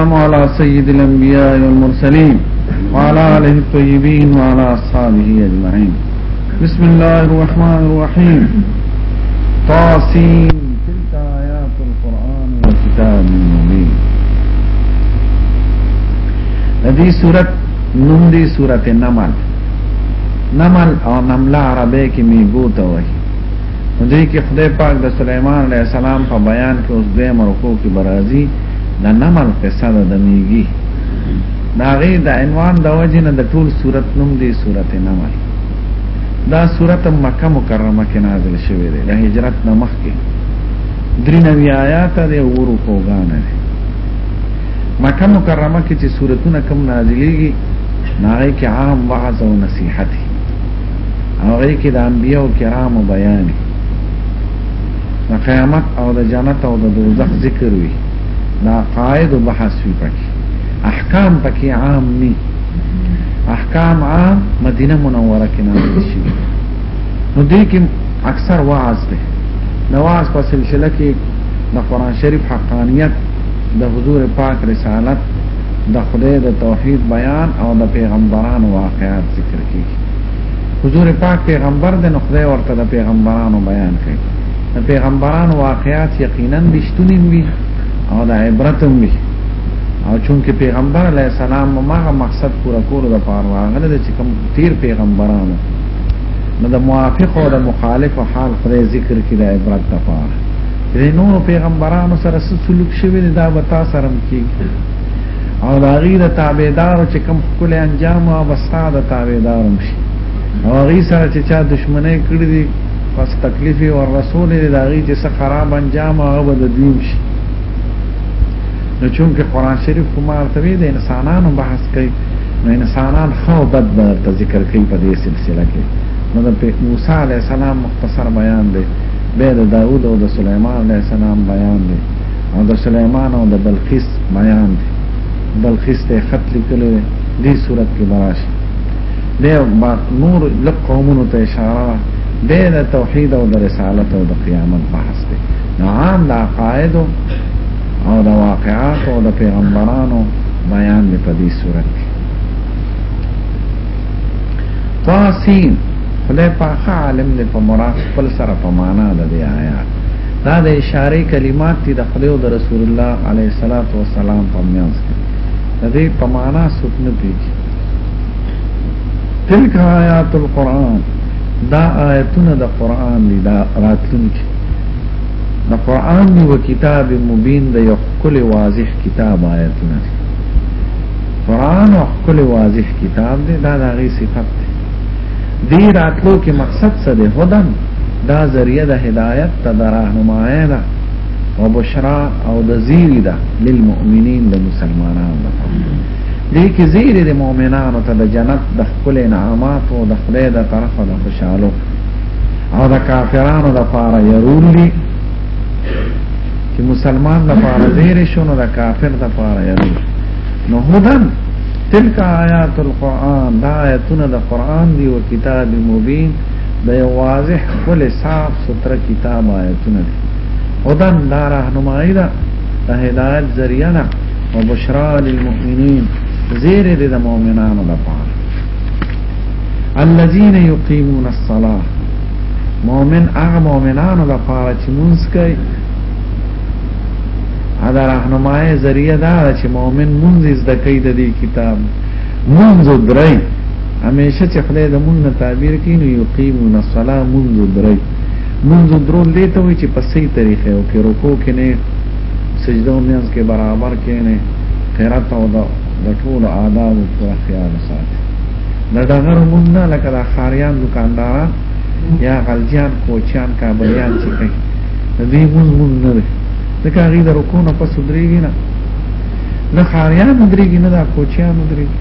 السلام على سيد الأنبياء والمرسلين وعلى آله الطيبين وعلى أصحابه أجمعين بسم الله الرحمن الرحيم طاسين تلك آيات القرآن وكتاب مبين هذه سورة نمدي سورة النمل نمل او نمله عربی کې میګو ته وایي دې کې خدای پاک د سليمان عليه السلام په بیان کې اوس به مرکو کې برازي د نمل قصه ده د میږي دا غي د عنوان د وجه نه د ټول صورت نوم دی صورت نمل دا صورت مکه مکرمه کې نازل شوی دی د هجرت نه مخکې درې نوي آیات دی ورو کوګان دی مکه مکرمه کې چې صورتونه کم نازلېږي ناغې کې عام وعظ او نصيحت هغه کې د انبيو کرامو بیان دی د قیامت او د جنت او د دوزخ ذکر وي دا قائد او بحث وي پکې احکام پکې عام ني احکام عام مدینه منوره کې نازل شي نو دې کې اکثر واعظ ده د واعظ په سلسله کې د قران شریف حقانیت د حضور پاک رسالت د خدای د توحید بیان او د پیغمبرانو واقعات ذکر کیږي حضور پاک پیغمبر د نو خدای ورته د پیغمبرانو بیان کړي د پیغمبرانو واقعات یقینا بشتونی وي او د عبرت هم وي او چونکه پیغمبر علی السلام مغه مقصد پورا کول د پاره راغله چې کوم تیر پیغمبرانو نو د موافق او د مخالف حال خدای ذکر کړي د عبرت لپاره د نور پیغمبرانو سره سلوک شوی دا به تاسو سره کیږي او دا غي د تابعدار چې کم خپل انجام او بستا د تابعدار شي او غي سره چې چا دشمنه کړی دي پس تکلیف او رسول دي دا غي چې څه خراب انجام او بد دین شي نو چون کې قران شریف کوم ارتوی د انسانانو بحث کوي نو انسانان خو بد به ذکر کوي په دې سلسله کې نو د موسی علی السلام مختصر بیان دی به د داوود او د سليمان علیه السلام بیان دی او د سليمان او د بلقیس میان دی بلقیس ته خط لیکلی دی دې صورت کې براشي دی نور لک قومونو ته اشاره دی د توحید او د رسالت او د قیامت بحث دی عام د عقاید او د واقعات او د پیغمبرانو بیان دی په دې صورت کې طاسین خدای پاک عالم دی په مراد خپل سره په معنا د دې آیات دا د اشاره کلمات دي د خدای او د رسول الله علیه الصلاۃ والسلام په میانس کې د دې په معنا څوک نه پیږي تلک آیات القرآن دا آیتونه د قرآن دي دا راتلونکي د قرآن دی و کتاب مبین د یو کل واضح کتاب آیتونه دي قرآن او کل واضح کتاب دی دا د هغې صفت دی دی راتلو کې مقصد څه دی هدن دا ذریعہ د هدایت ته د راهنمایۍ ده او بشرا او د زیری ده للمؤمنین د مسلمانانو لپاره دې کې زیری د مؤمنانو ته د جنت د خپل انعامات او د خدای د طرفه د خوشحالو او د کافرانو د پاره يرول دي چې مسلمان د پاره زیری شونه د کافر د پاره يرول نو هدن تلک آیات القرآن دا آیتونه د قرآن دی و کتاب مبین د یو واضح خپل صاف ستر کتاب آیتونه دي هدن دا راهنمایي ده د هدایت ذریعہ ده او بشرا للمؤمنین زیر دې د مؤمنانو لپاره الذين يقيمون الصلاه مؤمن هغه مؤمنانو لپاره چې مونږ کوي دا راهنمایي ذریعہ دا چې مؤمن مونږ زده کوي د دې کتاب منذ درای همیشه چې خدای د مونږ تعبیر کین یو قیمون الصلاه منذ درای منذ درو دې ته وی چې په صحیح طریقې او کې رکوع کې نه سجده او نیاز کې برابر کې نه قرات او د ټول آداب پر خیال ساتي دا دغه مونږ نه لکه د خاریان دکانداران یا غلجان کوچان کابلیان چې کوي دې مونږ مونږ نه ځکه هغه د رکوع نه پس درېږي نه نه خاریان درېږي نه دا کوچیان درېږي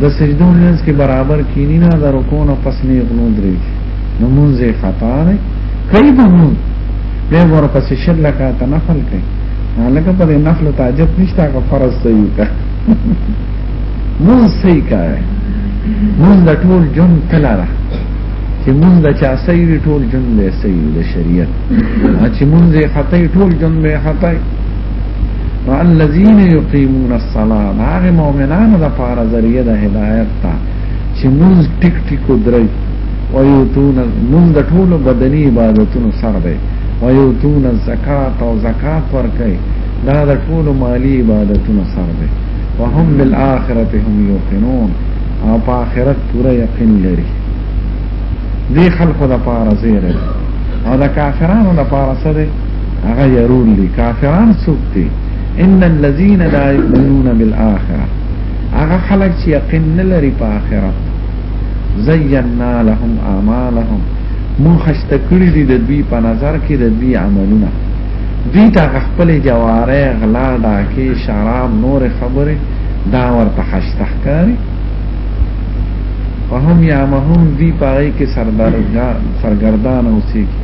د سجدو منځ کې برابر کینی نه د رکوع نه پس نه غلو درېږي نو مونږ یې خطا نه کوي به مونږ به ورپسې شل لکاته نفل کوي هغه په دې نفل تاجت نشته که فرض صحیح کا مونږ صحیح کوي مونږ د ټول جون تلاره چې مونږ د چا صحیح ټول جون به صحیح د شریعت چې مونږ یې خطا ټول جون به خطا نو الذين يقيمون الصلاه هغه مؤمنانو د پاره ذریعہ د هدایت ته چې موږ ټیک ټیک درې ويوتون موږ د ټولو بدني عبادتونو سره دی ويوتون الزکات او زکات ورکړي دا د ټولو مالی عبادتونو سره دی وهم بالآخرة هم يوقنون او په آخرت پوره یقین لري دې خلکو د پاره زیره او د کافرانو د پاره سره هغه يرون دي کافران څوک دي ان الذين لا يؤمنون بالاخره هغه خلک چې یقین نه لري په آخرت زینا لهم اعمالهم مون خسته کړی دي د دوی په نظر کې د دوی عملونه دوی ته خپل جواره غلا ډاکې شراب نور خبره دا ورته خسته ښکاري وهم یا مهم دوی پاره کې سردارګان سرګردان اوسېږي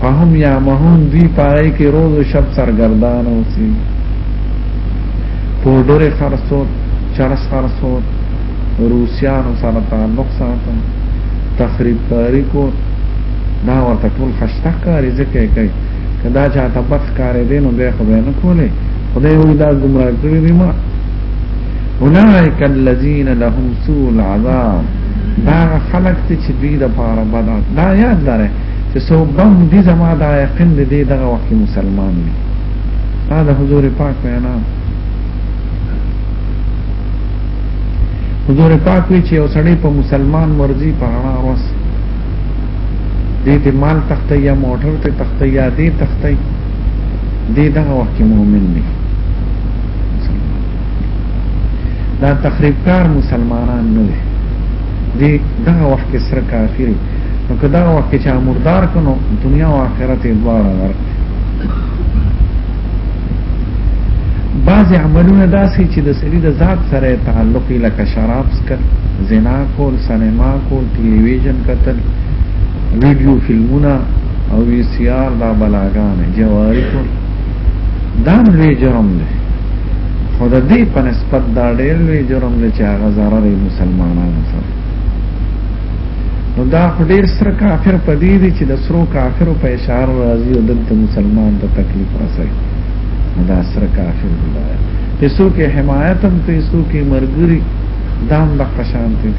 فهم یا مهون دوی پای کې روز او شب سرګردان اوسي پودر خرڅو چرس خرڅو روسیانو سره تعلق ساتم تخریب کاری کو دا ورته ټول خشته کاری ځکه کوي کدا چا تبخ کاری دین او به خو به نه کوله خدای وی دا گمراه کړی دی ما اولئک الذین لهم سوء العذاب دا خلق ته چې دوی د پاره بد دا یاد لرئ چې سو بم دي زما دا یقین دې دغه وخت مسلمان دي دا د حضور پاک وینا حضور پاک وی چې اوسړې په مسلمان مرضی په اړه اوس دې دې مال تخته یا موټر ته تخته یا دې تخته دې دغه وخت مؤمن دي دا تخریبکار مسلمانان نه دي دغه وخت سره کافر نو کدا وخت چې مردار کنو دنیا او آخرت یې دواړه ورک بعض عملونه داسې چې د سړي د ذات سره تعلق یې لکه شراب سکر زنا کول سینما کول ټلویزیون کتل ویډیو فلمونه او وی سی آر دا بلاګان جواری کول دا لوی جرم دی خو د دې په نسبت دا ډېر لوی جرم دی چې هغه ضرر مسلمانانو سره نو دا ډیر سره کافر پدې دي چې د سرو کافرو په اشاره راځي او دلته مسلمان ته تکلیف رسوي دا سره کافر دی پیسو کې حمایت هم پیسو کې مرګري دام د قشان دي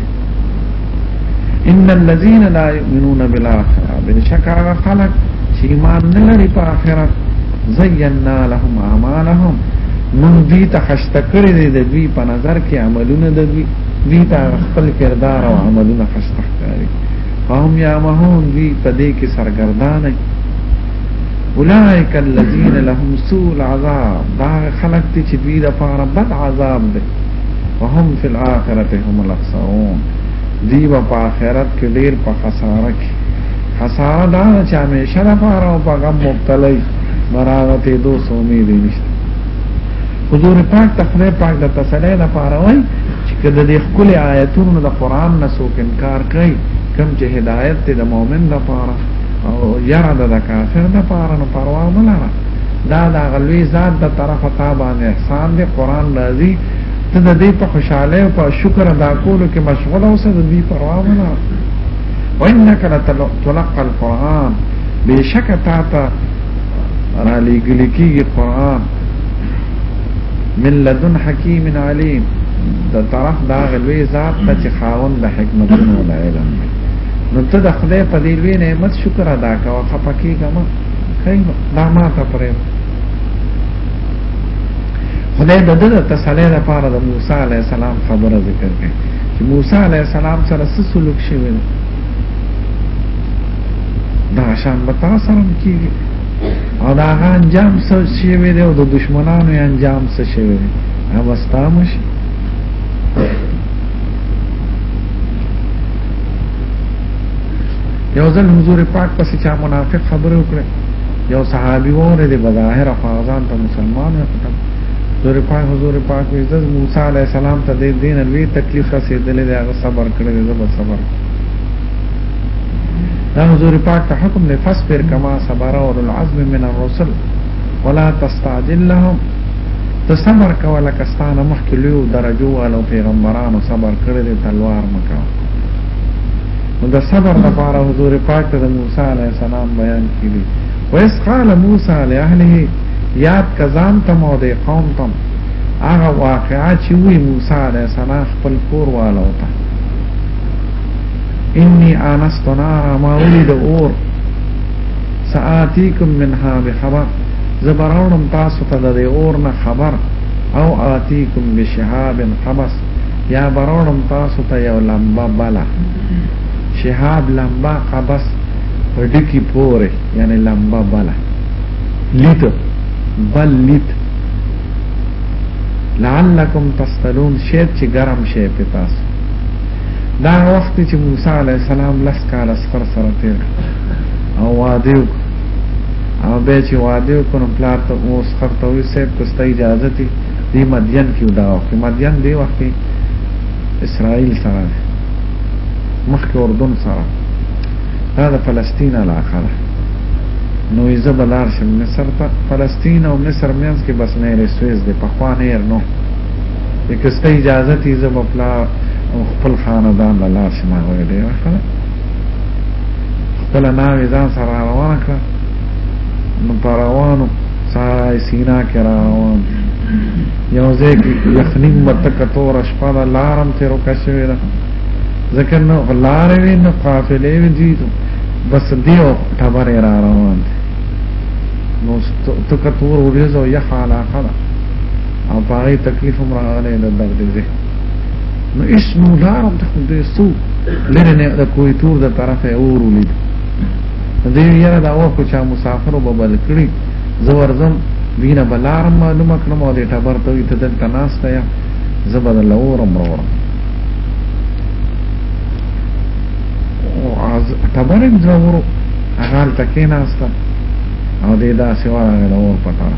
ان الذين لا يؤمنون بالاخره بشکا خلق چې ایمان نه لري په آخرت زینا لهم اعمالهم من دي تخشتکړي دي د دوی په نظر کې عملونه د دوی دی تا خپل کردار او عملونه خسته کوي هم یا مهون دی په دې کې سرګردان دي اولائک الذین لهم سوء العذاب دا خلق دي چې دوی لپاره بد عذاب دی وهم فی الاخرته هم الاخسرون دی په آخرت کې ډیر په خساره کې خساره دا چې همیشه لپاره او په غم مبتلا مرارته دو سومې دي نشته حضور پاک تخلی پاک د تسلی د پاره وای چې کله د خپل آیتونو د قران نه څوک انکار کوي کوم چې هدایت ته د مؤمن د پاره او یاره د کافر د پاره نو پروا نه لره دا د غلوی ذات د طرفه تا باندې احسان دی قران راځي ته د دې په خوشاله او په شکر ادا کولو کې مشغول اوسه د دې پروا نه لره وانك لتلقى القران بشکتا تا را لګل کیږي قران من لدن حکیم علیم د طرف دا غلوی ذات ته چې خاون د حکمتونو او علم نو ته د خدای په دې لوی نعمت شکر ادا کوه خپکی ګم کای دا ما ته پرې خدای د دغه تسلی لپاره د موسی علی السلام خبره ذکر کړي چې موسی علی السلام سره څه سلوک شوی دا شان به تاسو هم کیږي او دا هغه انجام څه شي وي او د دشمنانو انجام څه شي وي هغه ستامش یو ځل حضور پاک پسې چا منافق خبره وکړه یو صحابي وره دی بظاهر افغان ته مسلمان نه پټم حضور پاک حضور پاک عزت موسی علی السلام ته د دین لوی تکلیف رسیدلې دا صبر کړی دا صبر دا حضور پاک ته حکم دی فصبر کما صبر اور العزم من الرسل ولا تستعجل لهم ته صبر کوه لکه ستانه مخکې لوی درجو والو پیغمبرانو صبر کړی دی تلوار مکه نو د صبر لپاره حضور پاک ته د موسی علیه السلام بیان کړي ویس قال موسی لاهله یاد کزان ته مو د قوم تم هغه واقعا چې وی موسی علیه السلام خپل کور والو ته انی آنست نارا ما ولید اور سآتیکم منها بخبر زبراونم تاسو ته د اور نه خبر او آتیکم بشهاب قبس یا براونم تاسو ته یو لمبا بلا شهاب لمبا قبس ډکی پوره یعنی لمبا بلا لیت بل لیت لعلکم تصلون شید چې ګرم شي په تاسو دا وخت چې موسی علی السلام لس کاله سفر سره تیر او واده وکړ او به چې واده وکړ پلار ته اوس خرته وي سیب کوسته اجازه دي دی مدین کې دا وخت مدین دی وخت اسرائیل سره مخکې اردن سره دا د فلسطین علاقه ده نو یې زبلار شم مصر ته فلسطین او مصر مینس کې بس نه رسویز دی په خوانه نو کسته اجازه تی زه په پلا خپل خاندان له لار شمه وې ډېر ښه خپل ناوې ځان سره روان کړ نو پر روانو سارای سینا کې روان یو ځای کې یخنین متک تور شپه دا لارم تیرو کښوی دا ځکه نو لارې وې نو قافلې وې دي بس دیو ټبرې را روان دي نو تک تور ورځو یخ علاقه ده او پاره تکلیف هم راغلی د دغه دې نو اسم دار د خدای سو لره نه د کوی تور د طرفه اورو لید دې یره دا وخت چې مسافر وببل کړی زور زم وینه بلار معلومه کړم او دې ټبر ته ته د تناسته یا زبر لورم ورم او از ټبر زورو هغه تکیناسته او دې دا سیوا غلور پټاره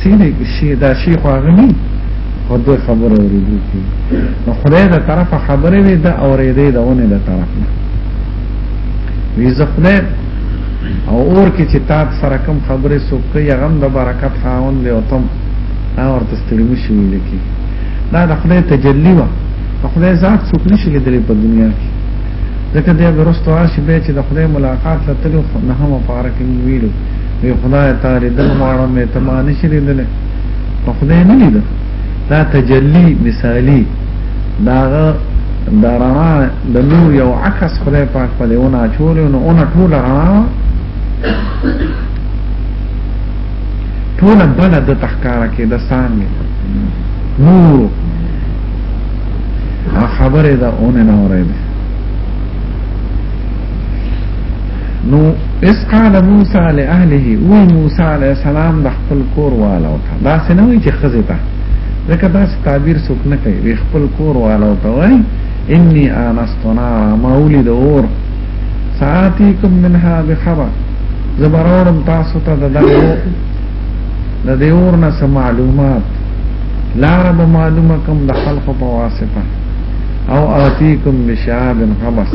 سینه کې شي دا شي خو هغه نه او د خبره اورېدو کې نو خدای د طرفه خبره وي دا اورېدې د اونې د طرف نه وی زخدای او اور کې چې تات سره کم خبره سوک یا غم د برکت خاون دی او تم اور تستړم شي لکی دا د خدای تجلی و خدای ذات څوک نشي لیدلی په دنیا کې ځکه د ورستو عاشق به چې د خدای ملاقات لته نه هم پاره کې ویلو وی خدای تعالی دل غواړم مې تمانه شې لیدل په خدای نه لیدل دا تجلی مثالی داغه د رڼا د نور یو عکس خدای پاک په دیونه اچول نو اون ټول رڼا ټول بل د تخکارا کې د سانګي نور خبره دا اون نه اورېده نو اس قال موسی لاهله وی موسی علیہ السلام د خپل کور والو ته دا سنوي چې خزه ته ځکه دا تعبیر څوک نه کوي وی خپل کور والو ته وای انی انست نارا ما ولید اور ساتیکم منها بخبر زبرورم تاسو ته د دغه د دې اور نه معلومات لار به معلومه کوم د خلق په واسطه او آتیکم بشاب خبس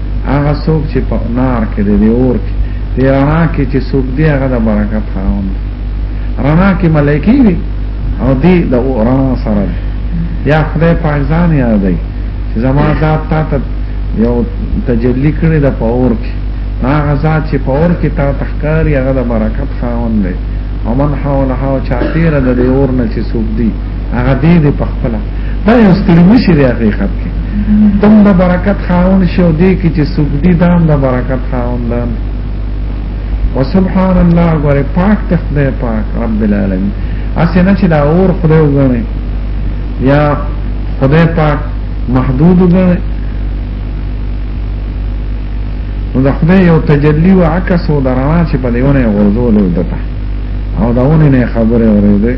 هغه څوک چې په نار کې دی د اور کې دی رڼا کې چې څوک دی هغه د برکت خاوند رڼا کې ملایکی وي او دی د رڼا سره یا خدای پاک ځان یاد دی چې زما ذات تا ته یو تجلی کړی د پاور کې هغه ذات چې پاور کې تا تخکاری هغه د برکت خاوند دی ومن حولها چاپیره د اور نه چې څوک دی هغه دې دې په خپل دا یو ستړي مشي دی حقیقت کې تم د برکت خاون شو دې کې چې سوق دي دام د برکت خاون ده وسبحان الله غره پاک ته خدای پاک رب العالمین اسنه چې دا اور خدای وګڼي یا خدای پاک محدود وګڼي نو د خدای یو تجلی او عکس او درانه چې په دیونه غرزول ودته او داونه نه خبره اورېده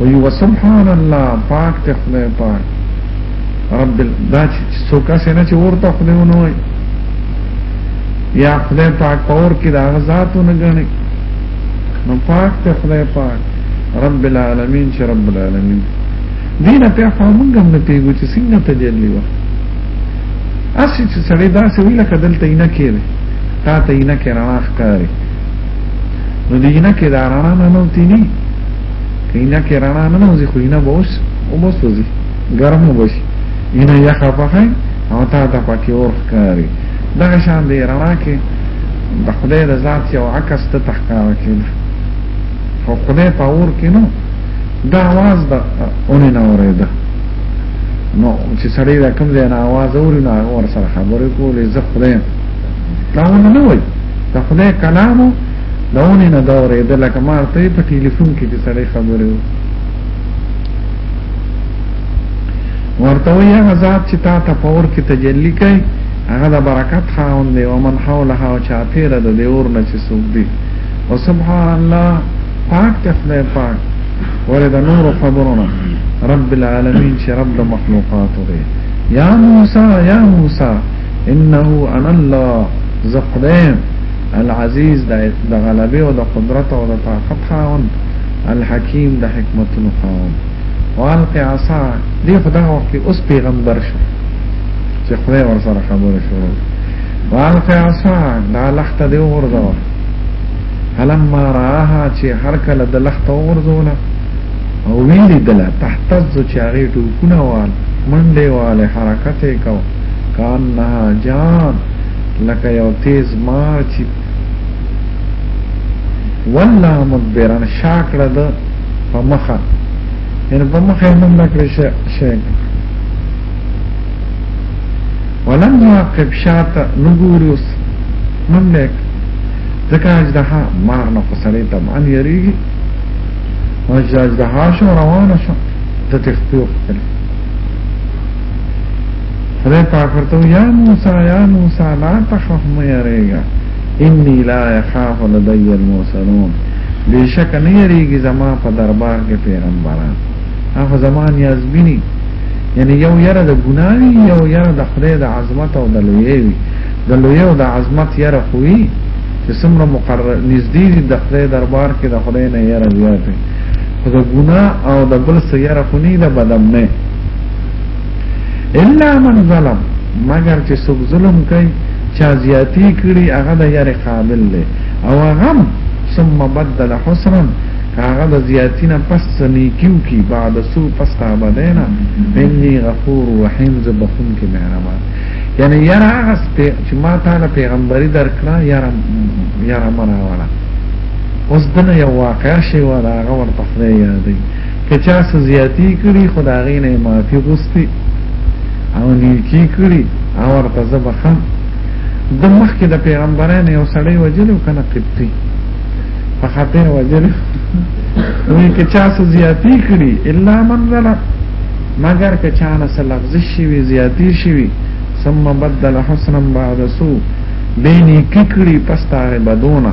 وی وسبحان الله پاک ته خدای پاک رب دا چې څوک اسنه چې ورته خدای ونه وي یا خدای پاک پور کې دا غزاتو نه غني نو پاک ته خدای پاک رب العالمین چې رب العالمین دینه په فهمونګ هم نه پیګو چې څنګه تجلی و اسی چې سړی دا سوي لکه دلته نه کېږي تا ته نه کې راخ کاری نو دینا کې دا رانا نه نو تینی کینا کې رانا نه نو زی خو نه بوس او بوس وزي ګرم نه بوس اینا یا خفخه او تا ته پکې اور ښکاری دا شان دی رانا کې د خدای د ذات یو عکس ته تحقار کینه خو خدای په اور کې نو دا आवाज د اونې نه اورېده نو چې سړی دا کوم ځای نه आवाज اوري نو هغه ور سره خبرې کولې زه خدای داونه نه وای د خدای کلامو داونه نه دورې د لکه مارته په ټلیفون کې چې سړی خبرې و ورته وی هغه ذات چې تا ته پور کې تجلی کوي هغه د برکت خاون دی او من حولها او چاپیره د دیور نه چې څوک دی او سبحان الله پاک ته خدای پاک ولې د نور خبرونه رب العالمین چې رب د مخلوقات دی یا موسی یا موسی انه انا الله زخدام العزيز د غلبه او د قدرت او د طاقت خاون الحکیم د حکمتونو خاون والق عصا دی خدا وخت اوس پیغمبر شو چې خدای ور سره خبره شو والق عصا دا لخت دی ورځو فلما راها چې هر کله د لخت ورځونه او ویل دله تحتز چې هغه ټوکونه وال منډه واله حرکت وکاو کانها جان لکه یو تیز مار چې ولا مدبرن شاکړه د په مخه ان په مخه هم نکړي شي ولم يعقب شات نګوريوس من لک ځکه اجدها مار نه قصرې ته مان یریږي او اجدها شو روانه شو د تخفیف کړي خدای پاک ورته یا موسی یا موسی لا تخف مې یریږه انی لا یخاف لدی المرسلون بشک نه یریږي زما په دربار کې پیغمبران هغه زمان یزبینی یعنی یو یره د ګناوی یو یره د خدای د عظمت او د لوی د لوی او د عظمت یره خوې چې څومره مقرر نږدې دي د خدای دربار کې د خدای نه یره زیاته خو د ګناه او د بل سیاره خونی د بدم نه الا من ظلم مگر چې څوک ظلم کوي چا زیاتی کړي هغه د یاري قابل دی او هغه ثم بدل حسرا هغه د زیاتینه پس نیکیو کی بعد سو پس قابلینا انی غفور رحیم ز بخون کې مهربان یعنی یاره هغه چې ما تعالی پیغمبري درکړه یاره یاره مرا وړه اوس دنه یو واقع شی ولا هغه ورته یادې که چا څه زیاتی کړي خو د هغې نه یې معافي غوستې او نیکي کړي او ورته زه بخښم د مخکې د پیغمبرانو یو سړی وجلی که نه قبطي په خاطر وجلی وایي که چا څه زیاتی کړي الا من ظلم مګر که چا نه څه لفظ شوي زیاتی شوي ثم بدل حسنا بعد سوء بینی ککړی پس تاغی بدونه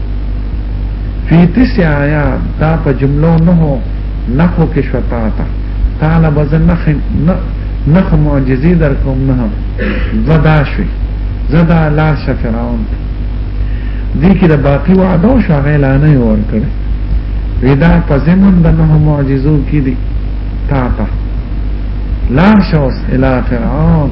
فی تسع آیات دا په جملو نه نخو کې شتا تا تعالی بزن نخ نخ معجزې در کوم نه زدا شوي زدا لا شفراون دې کې د باقی وعده او شغل نه ور کړی ودا په زمون د نه معجزو کې دي تا تا لا شوس الی فرعون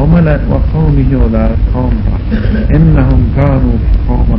وملأ وقومه ودار قوم انهم كانوا قوما